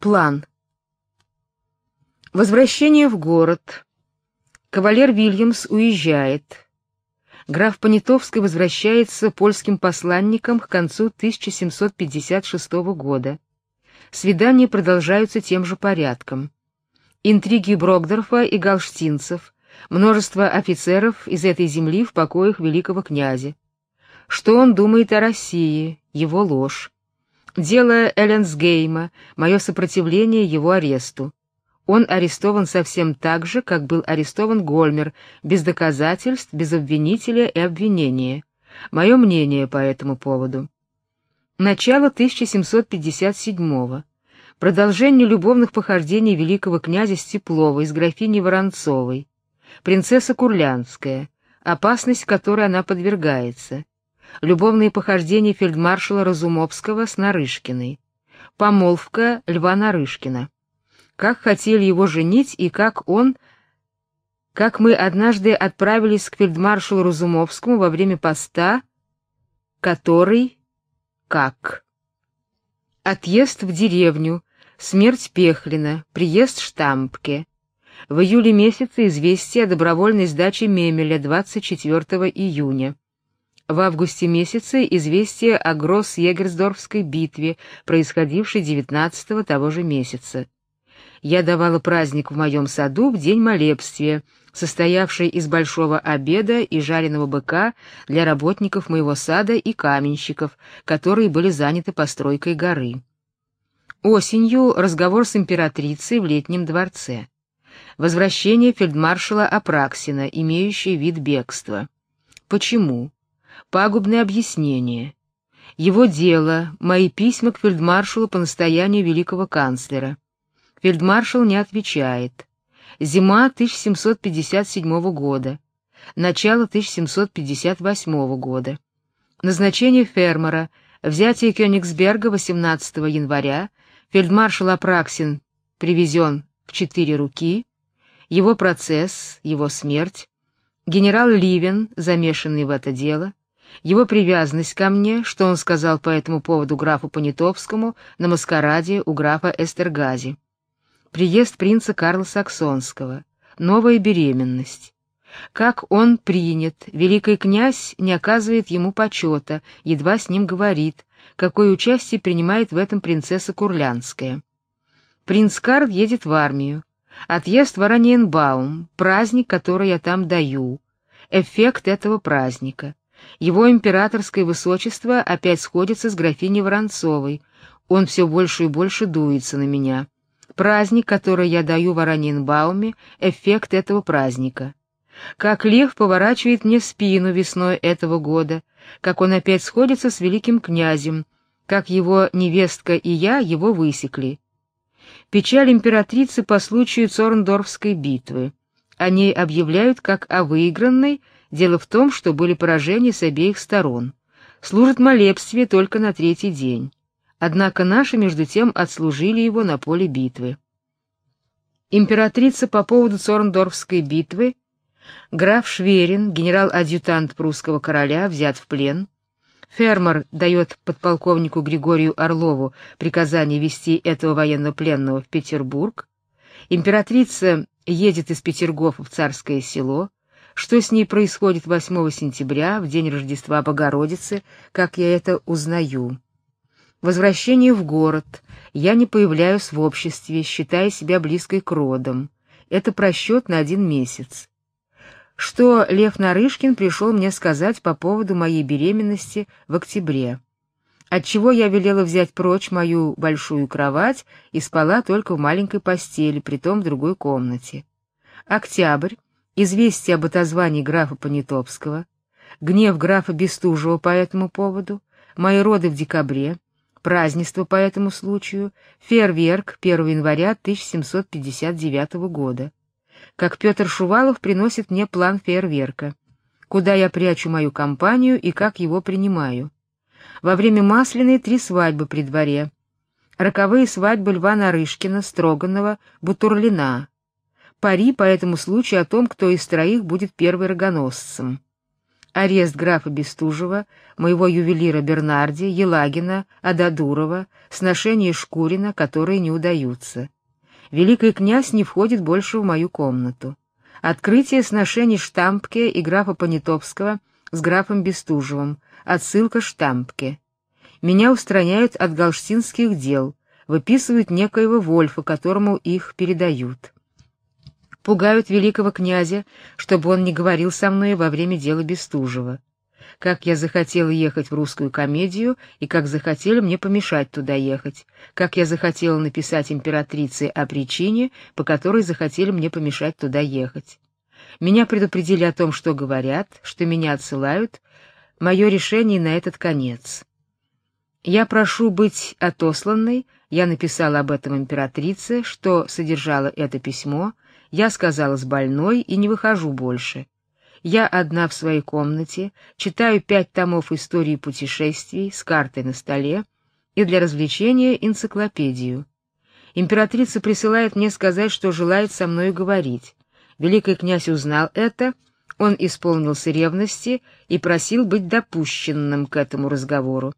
План. Возвращение в город. Кавалер Вильямс уезжает. Граф Понятовский возвращается польским посланником к концу 1756 года. Свидания продолжаются тем же порядком. Интриги Брокдорфа и галштинцев, множество офицеров из этой земли в покоях великого князя. Что он думает о России, его ложь. Дело Эленсгейма, мое сопротивление его аресту. Он арестован совсем так же, как был арестован Гольмер, без доказательств, без обвинителя и обвинения. Мое мнение по этому поводу. Начало 1757-го. Продолжение любовных похождений великого князя Степлова с графиней Воронцовой. Принцесса Курлянская. Опасность, которой она подвергается любовные похождения фельдмаршала Разумовского с Нарышкиной, помолвка Льва Нарышкина, как хотели его женить и как он, как мы однажды отправились к фельдмаршалу Разумовскому во время поста, который, как. Отъезд в деревню, смерть Пехлина, приезд Штампке. В июле месяце известие о добровольной сдаче Мемеля 24 июня. В августе месяце известие о Гросс-Егерсдорфской битве, происходившей 19-го того же месяца. Я давала праздник в моем саду в день молебствия, состоявший из большого обеда и жареного быка для работников моего сада и каменщиков, которые были заняты постройкой горы. Осенью разговор с императрицей в летнем дворце. Возвращение фельдмаршала Апраксина, имеющий вид бегства. Почему? Пагубное объяснение. Его дело, мои письма к фельдмаршалу по настоянию великого канцлера. Фельдмаршал не отвечает. Зима 1757 года. Начало 1758 года. Назначение фермера. Взятие Кёнигсберга 18 января. Фельдмаршал Апраксин привезен в четыре руки. Его процесс, его смерть. Генерал Ливен, замешанный в это дело его привязанность ко мне, что он сказал по этому поводу графу Понятовскому на маскараде у графа Эстергази. Приезд принца Карла Саксонского, новая беременность. Как он принят, великий князь не оказывает ему почета, едва с ним говорит, какое участие принимает в этом принцесса Курлянская. Принц Карл едет в армию. Отъезд в Ораниенбаум, праздник, который я там даю. Эффект этого праздника. Его императорское высочество опять сходится с графиней Воронцовой. Он все больше и больше дуется на меня. Праздник, который я даю в Аранинбауме, эффект этого праздника. Как лев поворачивает мне спину весной этого года, как он опять сходится с великим князем, как его невестка и я его высекли. Печаль императрицы по случаю Цорндорфской битвы. О ней объявляют как о выигранной, Дело в том, что были поражения с обеих сторон. Служит молебствие только на третий день. Однако наши между тем отслужили его на поле битвы. Императрица по поводу Цорндорфской битвы, граф Шверин, генерал-адъютант прусского короля, взят в плен. Фермер дает подполковнику Григорию Орлову приказание вести этого военнопленного в Петербург. Императрица едет из Петергофа в Царское село что с ней происходит 8 сентября, в день Рождества Богородицы, как я это узнаю. Возвращение в город. Я не появляюсь в обществе, считая себя близкой к родам. Это просчет на один месяц. Что Лев Нарышкин пришел мне сказать по поводу моей беременности в октябре. Отчего я велела взять прочь мою большую кровать и спала только в маленькой постели, притом в другой комнате. Октябрь известие об отозвании графа Понятовского, гнев графа Бестужева по этому поводу, мои роды в декабре, празднество по этому случаю, фейерверк 1 января 1759 года. Как Петр Шувалов приносит мне план фейерверка, куда я прячу мою компанию и как его принимаю. Во время Масляной три свадьбы при дворе. Роковые свадьбы Льва Нарышкина, Строганова, Бутурлина, пари по этому случаю о том, кто из троих будет первым рогоносцем. арест графа Бестужева, моего ювелира Бернарди, Елагина, Ададурова, сношение Шкурина, которые не удаются. Великий князь не входит больше в мою комнату. Открытие сношений Штампке и графа Понятовского с графом Бестужевым, отсылка Штампке. Меня устраняют от галштинских дел, выписывают некоего Вольфа, которому их передают пугают великого князя, чтобы он не говорил со мной во время дела Бестужева. Как я захотела ехать в русскую комедию, и как захотели мне помешать туда ехать. Как я захотела написать императрице о причине, по которой захотели мне помешать туда ехать. Меня предупредили о том, что говорят, что меня отсылают. Мое решение на этот конец. Я прошу быть отосланной, я написала об этом императрице, что содержало это письмо, я сказалась больной и не выхожу больше. Я одна в своей комнате, читаю пять томов истории путешествий с картой на столе и для развлечения энциклопедию. Императрица присылает мне сказать, что желает со мной говорить. Великий князь узнал это, он исполнился ревности и просил быть допущенным к этому разговору.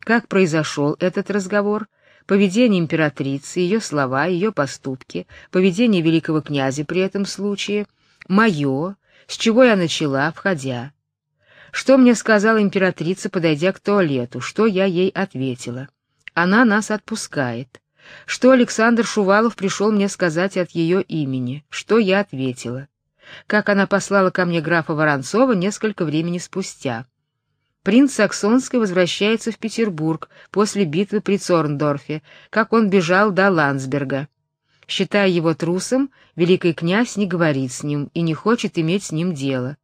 Как произошел этот разговор, поведение императрицы, ее слова, ее поступки, поведение великого князя при этом случае, мое, с чего я начала, входя. Что мне сказала императрица, подойдя к туалету, что я ей ответила. Она нас отпускает. Что Александр Шувалов пришел мне сказать от ее имени, что я ответила. Как она послала ко мне графа Воронцова несколько времени спустя. Принц Саксонский возвращается в Петербург после битвы при Цорндорфе, как он бежал до Ландсберга. Считая его трусом, великий князь не говорит с ним и не хочет иметь с ним дело.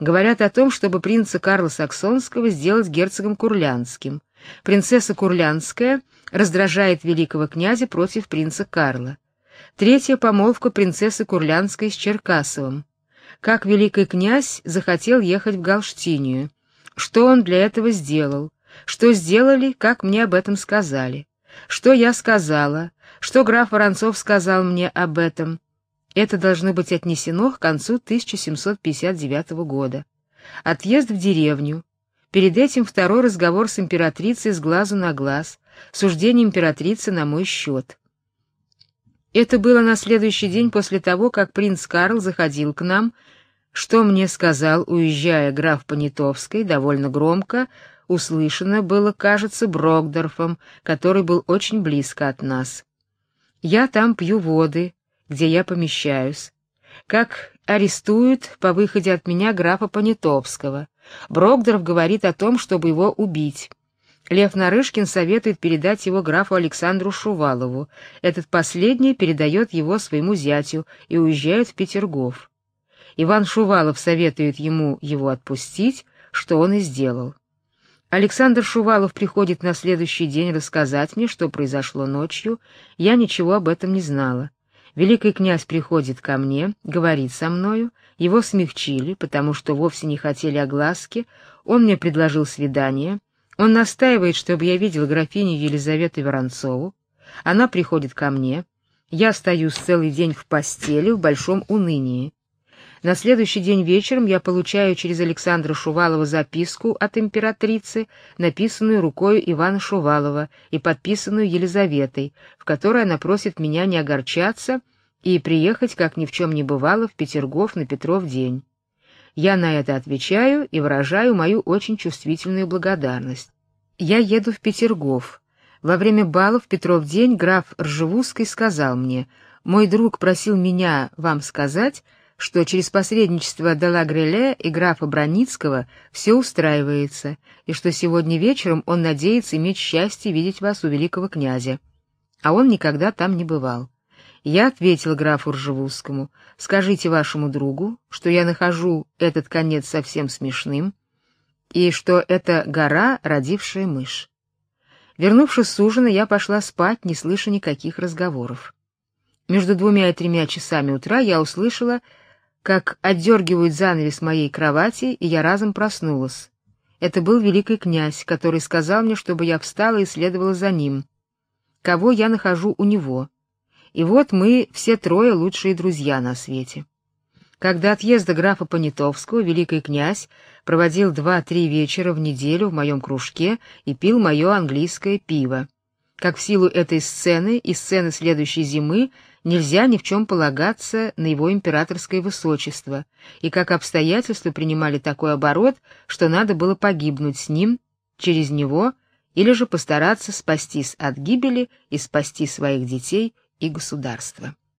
Говорят о том, чтобы принца Карла Саксонского сделать герцогом Курлянским. Принцесса Курлянская раздражает великого князя против принца Карла. Третья помолвка принцессы Курлянской с Черкасовым. Как великий князь захотел ехать в Галштинию что он для этого сделал, что сделали, как мне об этом сказали, что я сказала, что граф Воронцов сказал мне об этом. Это должно быть отнесено к концу 1759 года. Отъезд в деревню. Перед этим второй разговор с императрицей с глазу на глаз, суждение императрицы на мой счет. Это было на следующий день после того, как принц Карл заходил к нам что мне сказал, уезжая граф Понятовский, довольно громко, услышано было, кажется, Брокдорфом, который был очень близко от нас. Я там пью воды, где я помещаюсь. Как арестуют по выходе от меня графа Понятовского. Брокдорф говорит о том, чтобы его убить. Лев Нарышкин советует передать его графу Александру Шувалову. Этот последний передает его своему зятю и уезжает в Петергоф. Иван Шувалов советует ему его отпустить, что он и сделал. Александр Шувалов приходит на следующий день рассказать мне, что произошло ночью. Я ничего об этом не знала. Великий князь приходит ко мне, говорит со мною, его смягчили, потому что вовсе не хотели огласки, он мне предложил свидание, он настаивает, чтобы я видел графиню Елизавету Воронцову, она приходит ко мне, я остаюсь целый день в постели в большом унынии. На следующий день вечером я получаю через Александра Шувалова записку от императрицы, написанную рукой Ивана Шувалова и подписанную Елизаветой, в которой она просит меня не огорчаться и приехать, как ни в чем не бывало, в Петергоф на Петров день. Я на это отвечаю и выражаю мою очень чувствительную благодарность. Я еду в Петергоф. Во время бала в Петров день граф Ржевузский сказал мне: "Мой друг просил меня вам сказать, что через посредничество Дела Греле и графа Броницкого все устраивается, и что сегодня вечером он надеется иметь счастье видеть вас у великого князя. А он никогда там не бывал. Я ответил графу Ржевузскому: "Скажите вашему другу, что я нахожу этот конец совсем смешным, и что это гора, родившая мышь". Вернувшись с ужина, я пошла спать, не слыша никаких разговоров. Между двумя и тремя часами утра я услышала, как отдергивают занавес моей кровати, и я разом проснулась. Это был великий князь, который сказал мне, чтобы я встала и следовала за ним. Кого я нахожу у него? И вот мы все трое лучшие друзья на свете. Когда отъезда графа Понятовского великий князь проводил два-три вечера в неделю в моем кружке и пил мое английское пиво. Как в силу этой сцены и сцены следующей зимы нельзя ни в чем полагаться на его императорское высочество, и как обстоятельства принимали такой оборот, что надо было погибнуть с ним, через него, или же постараться спастись от гибели и спасти своих детей и государство.